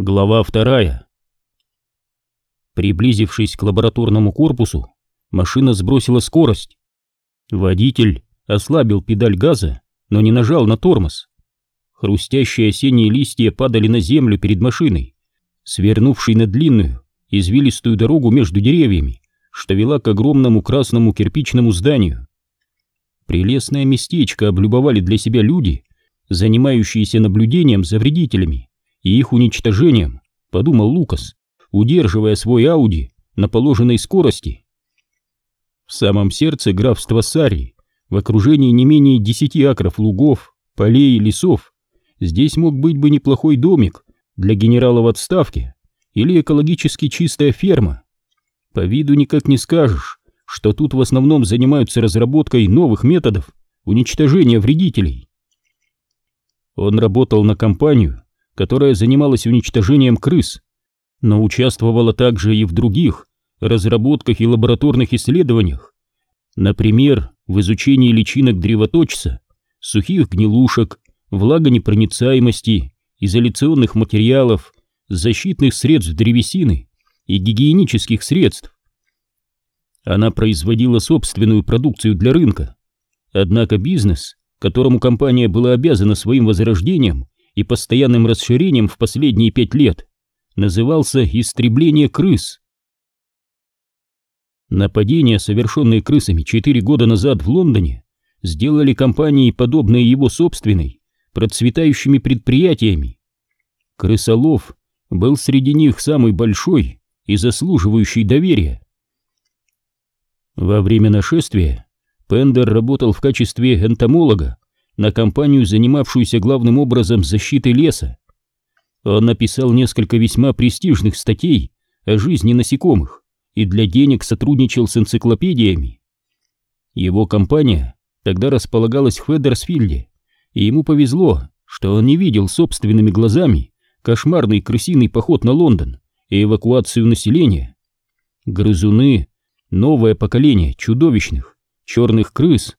Глава вторая. Приблизившись к лабораторному корпусу, машина сбросила скорость. Водитель ослабил педаль газа, но не нажал на тормоз. Хрустящие осенние листья падали на землю перед машиной, свернувшей на длинную, извилистую дорогу между деревьями, что вела к огромному красному кирпичному зданию. Прелестное местечко облюбовали для себя люди, занимающиеся наблюдением за вредителями и их уничтожением, подумал Лукас, удерживая свой Ауди на положенной скорости. В самом сердце графства Сари, в окружении не менее десяти акров лугов, полей и лесов, здесь мог быть бы неплохой домик для генерала в отставке или экологически чистая ферма. По виду никак не скажешь, что тут в основном занимаются разработкой новых методов уничтожения вредителей. Он работал на компанию, которая занималась уничтожением крыс, но участвовала также и в других разработках и лабораторных исследованиях, например, в изучении личинок древоточца, сухих гнилушек, влагонепроницаемости, изоляционных материалов, защитных средств древесины и гигиенических средств. Она производила собственную продукцию для рынка, однако бизнес, которому компания была обязана своим возрождением, и постоянным расширением в последние пять лет назывался «Истребление крыс». Нападения, совершенные крысами четыре года назад в Лондоне, сделали компании, подобные его собственной, процветающими предприятиями. Крысолов был среди них самый большой и заслуживающий доверия. Во время нашествия Пендер работал в качестве энтомолога на компанию, занимавшуюся главным образом защитой леса. Он написал несколько весьма престижных статей о жизни насекомых и для денег сотрудничал с энциклопедиями. Его компания тогда располагалась в Федерсфилде, и ему повезло, что он не видел собственными глазами кошмарный крысиный поход на Лондон и эвакуацию населения. Грызуны, новое поколение чудовищных черных крыс,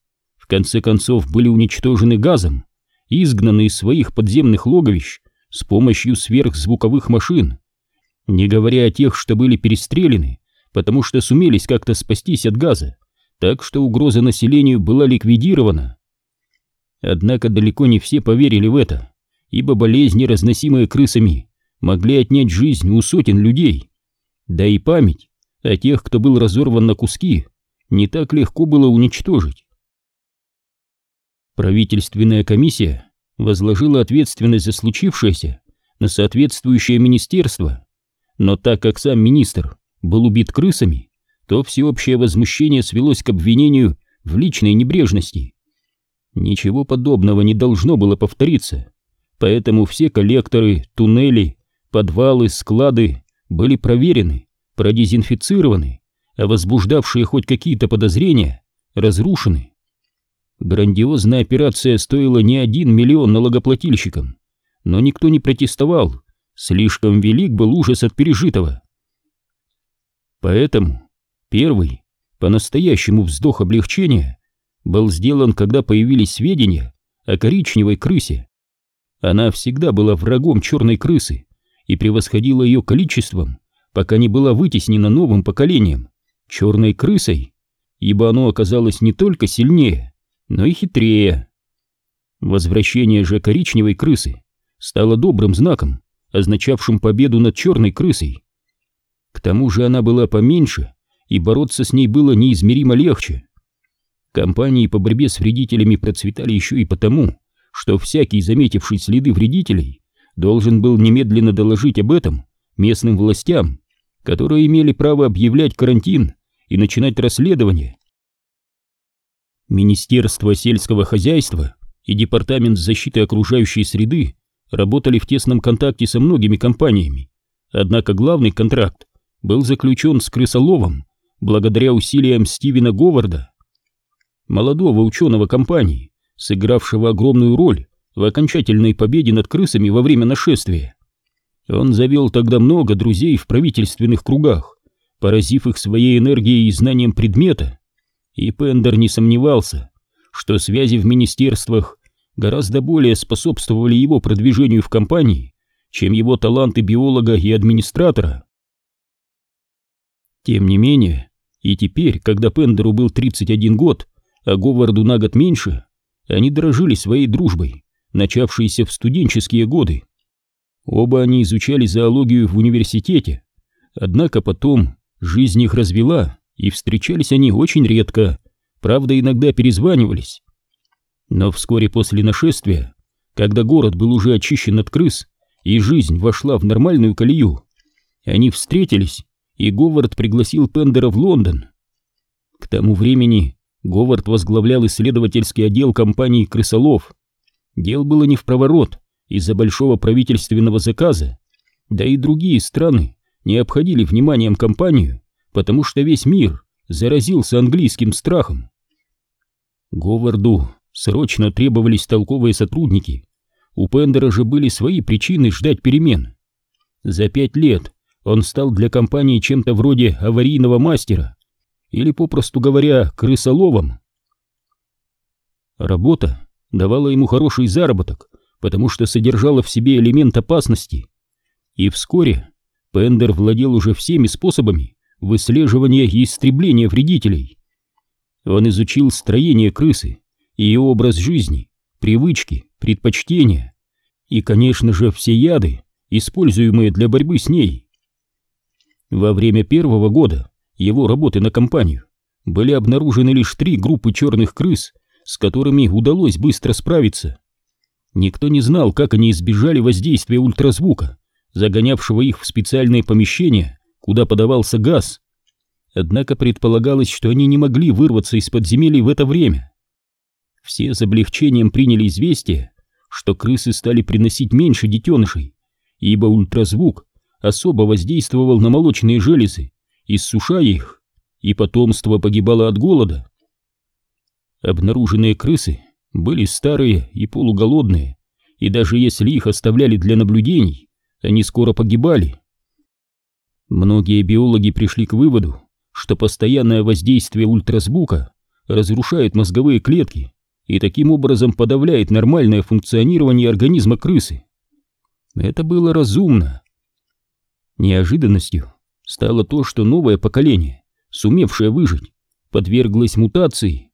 конце концов были уничтожены газом, изгнаны из своих подземных логовищ с помощью сверхзвуковых машин, не говоря о тех, что были перестреляны, потому что сумелись как-то спастись от газа, так что угроза населению была ликвидирована. Однако далеко не все поверили в это, ибо болезни, разносимые крысами, могли отнять жизнь у сотен людей. Да и память о тех, кто был разорван на куски, не так легко было уничтожить. Правительственная комиссия возложила ответственность за случившееся на соответствующее министерство, но так как сам министр был убит крысами, то всеобщее возмущение свелось к обвинению в личной небрежности. Ничего подобного не должно было повториться, поэтому все коллекторы, туннели, подвалы, склады были проверены, продезинфицированы, а возбуждавшие хоть какие-то подозрения разрушены. Грандиозная операция стоила не один миллион налогоплательщикам, но никто не протестовал, слишком велик был ужас от пережитого. Поэтому первый, по-настоящему вздох облегчения, был сделан, когда появились сведения о коричневой крысе. Она всегда была врагом черной крысы и превосходила ее количеством, пока не была вытеснена новым поколением, черной крысой, ибо оно оказалось не только сильнее, но и хитрее. Возвращение же коричневой крысы стало добрым знаком, означавшим победу над черной крысой. К тому же она была поменьше, и бороться с ней было неизмеримо легче. Компании по борьбе с вредителями процветали еще и потому, что всякий, заметивший следы вредителей, должен был немедленно доложить об этом местным властям, которые имели право объявлять карантин и начинать расследование Министерство сельского хозяйства и Департамент защиты окружающей среды работали в тесном контакте со многими компаниями, однако главный контракт был заключен с крысоловом благодаря усилиям Стивена Говарда, молодого ученого компании, сыгравшего огромную роль в окончательной победе над крысами во время нашествия. Он завел тогда много друзей в правительственных кругах, поразив их своей энергией и знанием предмета, и Пендер не сомневался, что связи в министерствах гораздо более способствовали его продвижению в компании, чем его таланты биолога и администратора. Тем не менее, и теперь, когда Пендеру был 31 год, а Говарду на год меньше, они дорожили своей дружбой, начавшейся в студенческие годы. Оба они изучали зоологию в университете, однако потом жизнь их развела, и встречались они очень редко, правда иногда перезванивались. Но вскоре после нашествия, когда город был уже очищен от крыс и жизнь вошла в нормальную колею, они встретились, и Говард пригласил Пендера в Лондон. К тому времени Говард возглавлял исследовательский отдел компании «Крысолов». Дел было не в проворот из-за большого правительственного заказа, да и другие страны не обходили вниманием компанию, потому что весь мир заразился английским страхом. Говарду срочно требовались толковые сотрудники. У Пендера же были свои причины ждать перемен. За пять лет он стал для компании чем-то вроде аварийного мастера, или, попросту говоря, крысоловом. Работа давала ему хороший заработок, потому что содержала в себе элемент опасности. И вскоре Пендер владел уже всеми способами выслеживания и истребления вредителей. Он изучил строение крысы, ее образ жизни, привычки, предпочтения и, конечно же, все яды, используемые для борьбы с ней. Во время первого года его работы на компанию были обнаружены лишь три группы черных крыс, с которыми удалось быстро справиться. Никто не знал, как они избежали воздействия ультразвука, загонявшего их в специальные помещения, куда подавался газ. Однако предполагалось, что они не могли вырваться из подземелий в это время. Все с облегчением приняли известие, что крысы стали приносить меньше детенышей, ибо ультразвук особо воздействовал на молочные железы, иссушая их, и потомство погибало от голода. Обнаруженные крысы были старые и полуголодные, и даже если их оставляли для наблюдений, они скоро погибали. Многие биологи пришли к выводу, что постоянное воздействие ультразвука разрушает мозговые клетки и таким образом подавляет нормальное функционирование организма крысы. Это было разумно. Неожиданностью стало то, что новое поколение, сумевшее выжить, подверглось мутации.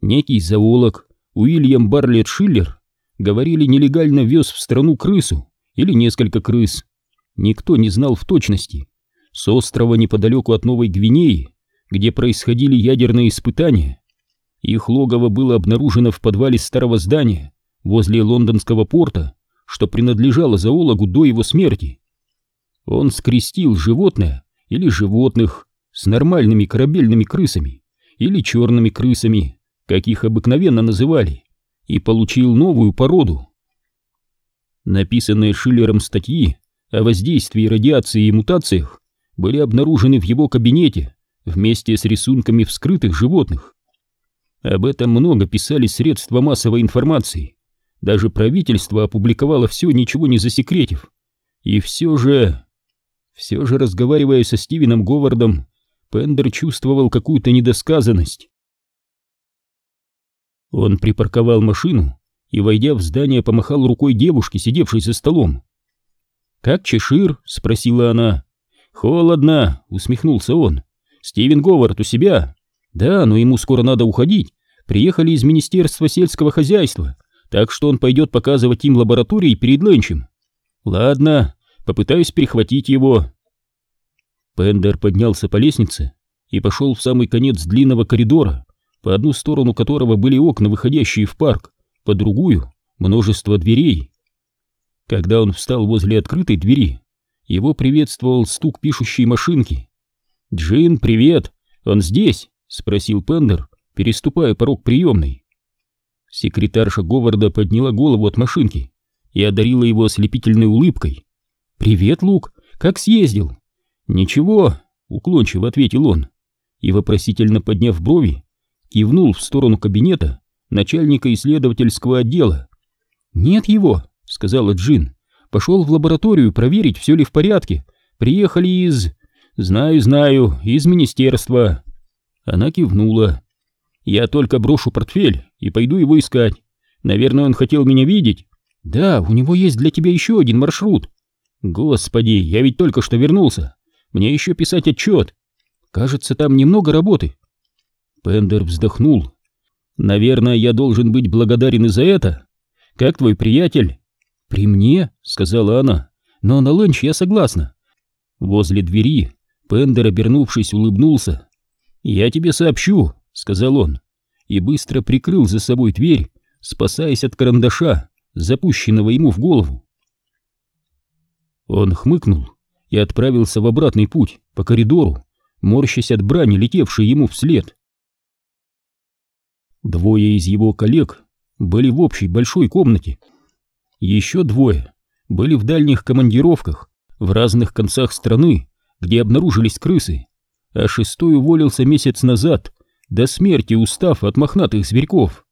Некий зоолог Уильям Барлетт Шиллер, говорили, нелегально вез в страну крысу или несколько крыс. Никто не знал в точности. С острова неподалеку от Новой Гвинеи, где происходили ядерные испытания, их логово было обнаружено в подвале старого здания возле лондонского порта, что принадлежало зоологу до его смерти. Он скрестил животное или животных с нормальными корабельными крысами или черными крысами, как их обыкновенно называли, и получил новую породу. Написанные Шиллером статьи о воздействии радиации и мутациях были обнаружены в его кабинете вместе с рисунками вскрытых животных. Об этом много писали средства массовой информации. Даже правительство опубликовало все, ничего не засекретив. И все же... Все же, разговаривая со Стивеном Говардом, Пендер чувствовал какую-то недосказанность. Он припарковал машину и, войдя в здание, помахал рукой девушке, сидевшей за столом. «Как Чешир?» — спросила она. «Холодно», — усмехнулся он. «Стивен Говард у себя?» «Да, но ему скоро надо уходить. Приехали из Министерства сельского хозяйства, так что он пойдет показывать им лаборатории перед ленчем». «Ладно, попытаюсь перехватить его». Пендер поднялся по лестнице и пошел в самый конец длинного коридора, по одну сторону которого были окна, выходящие в парк, по другую — множество дверей. Когда он встал возле открытой двери, его приветствовал стук пишущей машинки. «Джин, привет! Он здесь?» — спросил Пендер, переступая порог приемной. Секретарша Говарда подняла голову от машинки и одарила его ослепительной улыбкой. «Привет, Лук! Как съездил?» «Ничего», — уклончиво ответил он, и, вопросительно подняв брови, кивнул в сторону кабинета начальника исследовательского отдела. «Нет его», — сказала Джин. «Пошел в лабораторию проверить, все ли в порядке. Приехали из...» «Знаю, знаю, из министерства». Она кивнула. «Я только брошу портфель и пойду его искать. Наверное, он хотел меня видеть». «Да, у него есть для тебя еще один маршрут», Господи, я ведь только что вернулся. Мне еще писать отчет. Кажется, там немного работы. Пендер вздохнул. Наверное, я должен быть благодарен и за это. Как твой приятель? При мне, сказала она. Но на ланч я согласна. Возле двери Пендер, обернувшись, улыбнулся. «Я тебе сообщу», — сказал он, и быстро прикрыл за собой дверь, спасаясь от карандаша, запущенного ему в голову. Он хмыкнул и отправился в обратный путь по коридору, морщась от брани, летевшей ему вслед. Двое из его коллег были в общей большой комнате. Еще двое были в дальних командировках в разных концах страны, где обнаружились крысы, а шестой уволился месяц назад, до смерти устав от мохнатых зверьков.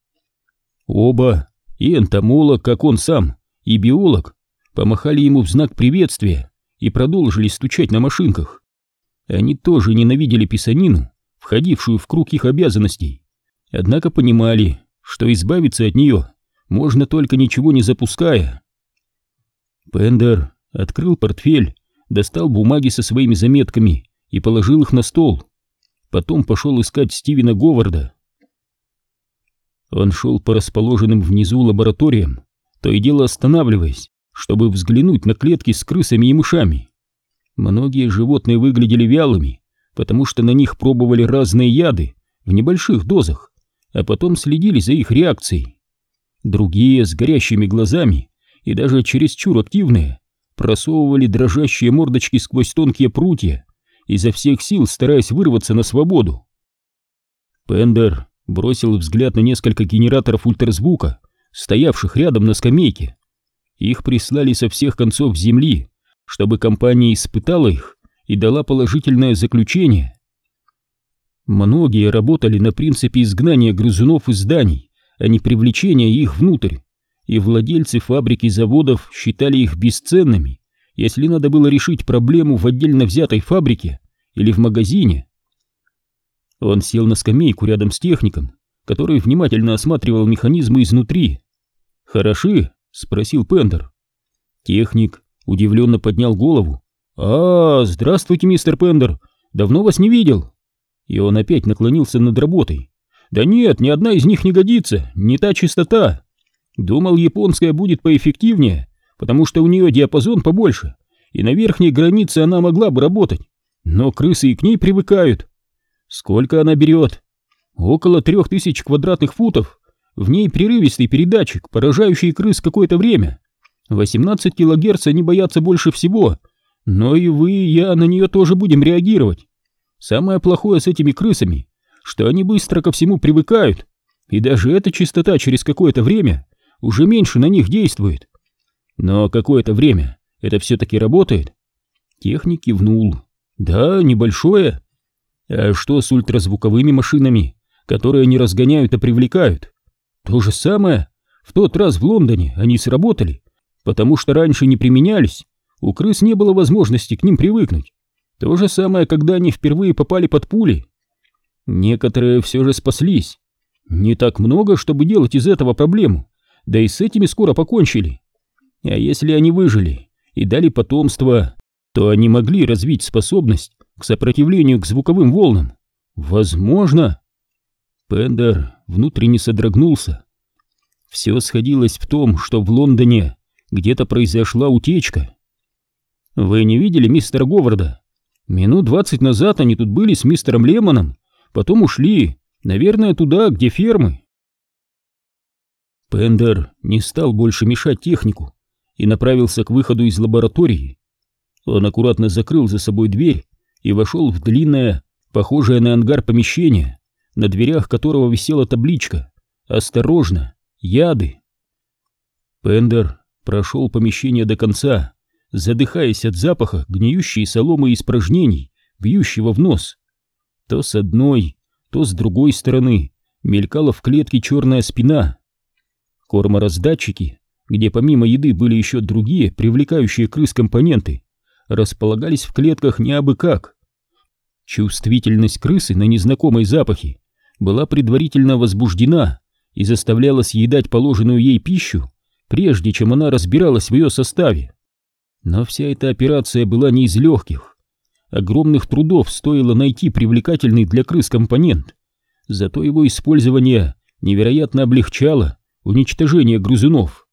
Оба, и энтомолог, как он сам, и биолог, помахали ему в знак приветствия и продолжили стучать на машинках. Они тоже ненавидели писанину, входившую в круг их обязанностей, однако понимали, что избавиться от нее можно только ничего не запуская. Пендер открыл портфель, достал бумаги со своими заметками и положил их на стол. Потом пошел искать Стивена Говарда. Он шел по расположенным внизу лабораториям, то и дело останавливаясь, чтобы взглянуть на клетки с крысами и мышами. Многие животные выглядели вялыми, потому что на них пробовали разные яды в небольших дозах, а потом следили за их реакцией. Другие с горящими глазами и даже чересчур активные просовывали дрожащие мордочки сквозь тонкие прутья, изо всех сил стараясь вырваться на свободу. Пендер бросил взгляд на несколько генераторов ультразвука, стоявших рядом на скамейке. Их прислали со всех концов земли, чтобы компания испытала их и дала положительное заключение. Многие работали на принципе изгнания грызунов из зданий, а не привлечения их внутрь и владельцы фабрик и заводов считали их бесценными, если надо было решить проблему в отдельно взятой фабрике или в магазине. Он сел на скамейку рядом с техником, который внимательно осматривал механизмы изнутри. «Хороши?» — спросил Пендер. Техник удивленно поднял голову. «А, здравствуйте, мистер Пендер! Давно вас не видел!» И он опять наклонился над работой. «Да нет, ни одна из них не годится, не та чистота!» Думал, японская будет поэффективнее, потому что у нее диапазон побольше, и на верхней границе она могла бы работать. Но крысы и к ней привыкают. Сколько она берет? Около трех тысяч квадратных футов. В ней прерывистый передатчик, поражающий крыс какое-то время. 18 килогерц они боятся больше всего. Но и вы, и я на нее тоже будем реагировать. Самое плохое с этими крысами, что они быстро ко всему привыкают. И даже эта частота через какое-то время уже меньше на них действует. Но какое-то время это все-таки работает. Техник кивнул. Да, небольшое. А что с ультразвуковыми машинами, которые не разгоняют, а привлекают? То же самое. В тот раз в Лондоне они сработали, потому что раньше не применялись. У крыс не было возможности к ним привыкнуть. То же самое, когда они впервые попали под пули. Некоторые все же спаслись. Не так много, чтобы делать из этого проблему, да и с этими скоро покончили. А если они выжили и дали потомство, то они могли развить способность к сопротивлению к звуковым волнам. Возможно. Пендер внутренне содрогнулся. Все сходилось в том, что в Лондоне где-то произошла утечка. Вы не видели мистера Говарда? Минут двадцать назад они тут были с мистером Лемоном, потом ушли, наверное, туда, где фермы. Пендер не стал больше мешать технику и направился к выходу из лаборатории. Он аккуратно закрыл за собой дверь и вошел в длинное, похожее на ангар помещение, на дверях которого висела табличка «Осторожно! Яды!». Пендер прошел помещение до конца, задыхаясь от запаха гниющей соломы и испражнений, бьющего в нос. То с одной, то с другой стороны мелькала в клетке черная спина. Кормораздатчики, где помимо еды были еще другие, привлекающие крыс компоненты, располагались в клетках не абы как. Чувствительность крысы на незнакомые запахи была предварительно возбуждена и заставляла съедать положенную ей пищу, прежде чем она разбиралась в ее составе. Но вся эта операция была не из легких. Огромных трудов стоило найти привлекательный для крыс компонент, зато его использование невероятно облегчало уничтожение грызунов.